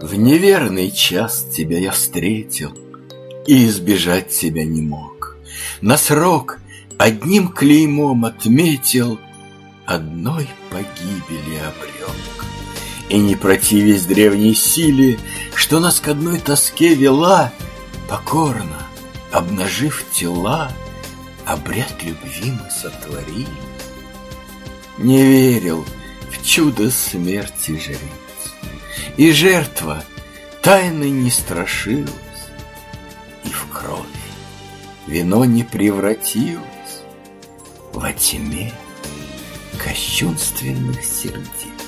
В неверный час тебя я встретил И избежать тебя не мог. На срок одним клеймом отметил Одной погибели обрек. И не противясь древней силе, Что нас к одной тоске вела, Покорно, обнажив тела, Обряд любви мы сотворили. Не верил в чудо смерти жрец. И жертва тайны не страшилась, И в кровь вино не превратилось Во тьме кощунственных сердец.